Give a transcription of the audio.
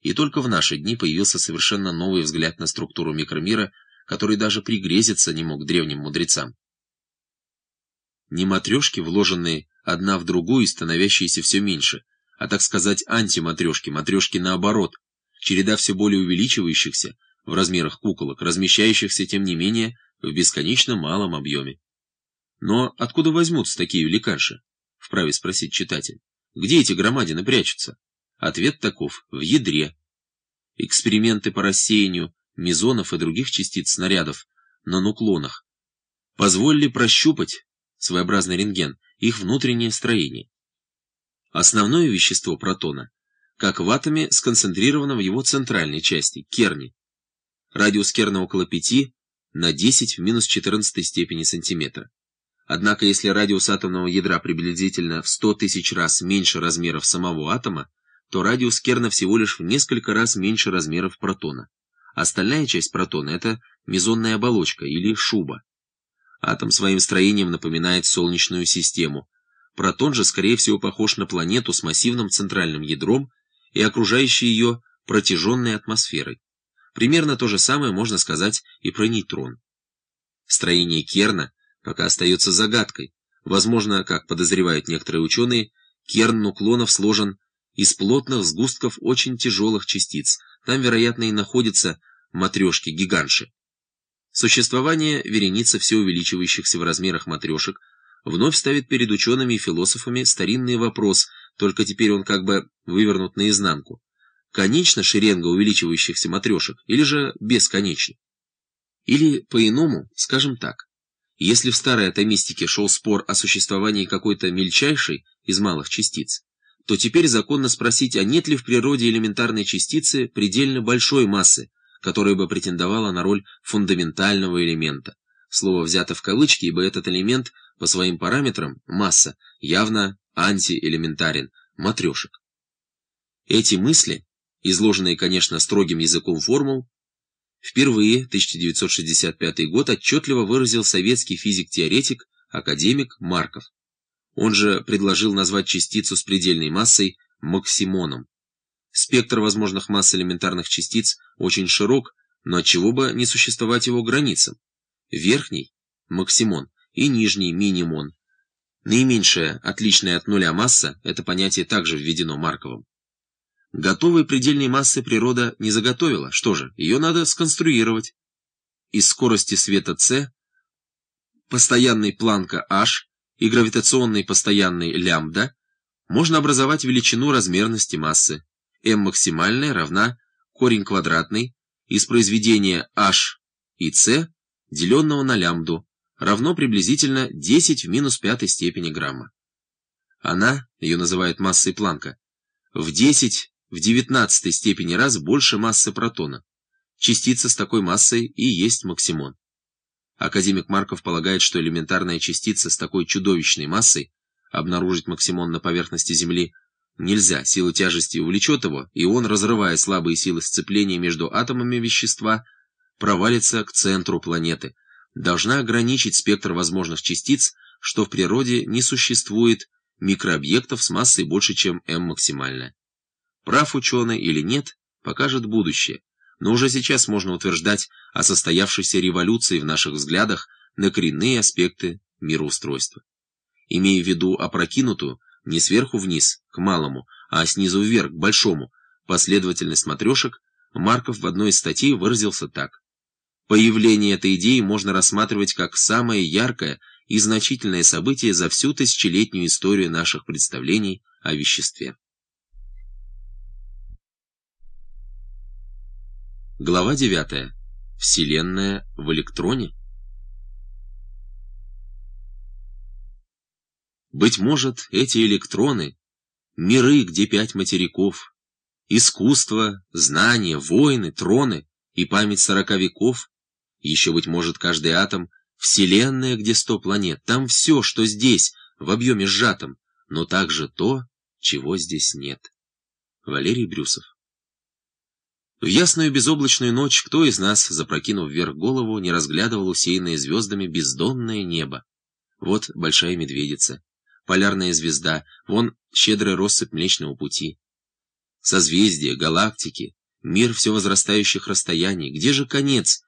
И только в наши дни появился совершенно новый взгляд на структуру микромира, который даже пригрезиться не мог древним мудрецам. Не матрешки, вложенные одна в другую и становящиеся все меньше, а, так сказать, антиматрешки, матрешки наоборот, череда все более увеличивающихся в размерах куколок, размещающихся, тем не менее, в бесконечно малом объеме. Но откуда возьмутся такие великанши? Вправе спросить читатель. Где эти громадины прячутся? Ответ таков – в ядре. Эксперименты по рассеянию мезонов и других частиц снарядов на нуклонах позволили прощупать, своеобразный рентген, их внутреннее строение. Основное вещество протона, как в атоме, сконцентрировано в его центральной части, керне. Радиус керна около 5 на 10 в минус 14 степени сантиметра. Однако, если радиус атомного ядра приблизительно в 100 тысяч раз меньше размеров самого атома, то радиус Керна всего лишь в несколько раз меньше размеров протона. Остальная часть протона – это мезонная оболочка или шуба. Атом своим строением напоминает Солнечную систему. Протон же, скорее всего, похож на планету с массивным центральным ядром и окружающей ее протяженной атмосферой. Примерно то же самое можно сказать и про нейтрон. Строение Керна пока остается загадкой. Возможно, как подозревают некоторые ученые, керн нуклонов сложен из плотных сгустков очень тяжелых частиц. Там, вероятно, и находятся матрешки-гигантши. Существование вереницы все увеличивающихся в размерах матрешек вновь ставит перед учеными и философами старинный вопрос, только теперь он как бы вывернут наизнанку. Конечно шеренга увеличивающихся матрешек, или же бесконечно? Или, по-иному, скажем так, если в старой атомистике шел спор о существовании какой-то мельчайшей из малых частиц, то теперь законно спросить, а нет ли в природе элементарной частицы предельно большой массы, которая бы претендовала на роль фундаментального элемента. Слово взято в кавычки, ибо этот элемент по своим параметрам, масса, явно антиэлементарен, матрешек. Эти мысли, изложенные, конечно, строгим языком формул, впервые, 1965 год, отчетливо выразил советский физик-теоретик, академик Марков. Он же предложил назвать частицу с предельной массой максимоном. Спектр возможных масс элементарных частиц очень широк, но отчего бы не существовать его границам? Верхний – максимон и нижний – минимон. Наименьшая, отличная от нуля масса – это понятие также введено Марковым. Готовой предельной массы природа не заготовила. Что же, ее надо сконструировать. Из скорости света c, постоянной планка h и гравитационной постоянной лямбда можно образовать величину размерности массы. m максимальная равна корень квадратный из произведения h и c, деленного на лямбду, равно приблизительно 10 в минус пятой степени грамма. Она, ее называют массой Планка, в 10 в 19 степени раз больше массы протона. Частица с такой массой и есть максимон. Академик Марков полагает, что элементарная частица с такой чудовищной массой обнаружить максимон на поверхности Земли нельзя, сила тяжести увлечет его, и он, разрывая слабые силы сцепления между атомами вещества, провалится к центру планеты. Должна ограничить спектр возможных частиц, что в природе не существует микрообъектов с массой больше, чем m максимальная. Прав ученый или нет, покажет будущее но уже сейчас можно утверждать о состоявшейся революции в наших взглядах на коренные аспекты мироустройства. Имея в виду опрокинутую не сверху вниз, к малому, а снизу вверх, к большому, последовательность матрешек, Марков в одной из статей выразился так. Появление этой идеи можно рассматривать как самое яркое и значительное событие за всю тысячелетнюю историю наших представлений о веществе. Глава 9. Вселенная в электроне? Быть может, эти электроны — миры, где пять материков, искусство, знания, войны, троны и память сорока веков, еще, быть может, каждый атом — вселенная, где сто планет, там все, что здесь, в объеме сжатом, но также то, чего здесь нет. Валерий Брюсов в ясную безоблачную ночь кто из нас, запрокинув вверх голову, не разглядывал усеянное звездами бездонное небо? Вот большая медведица, полярная звезда, вон щедрая россыпь Млечного Пути. Созвездия, галактики, мир все возрастающих расстояний. Где же конец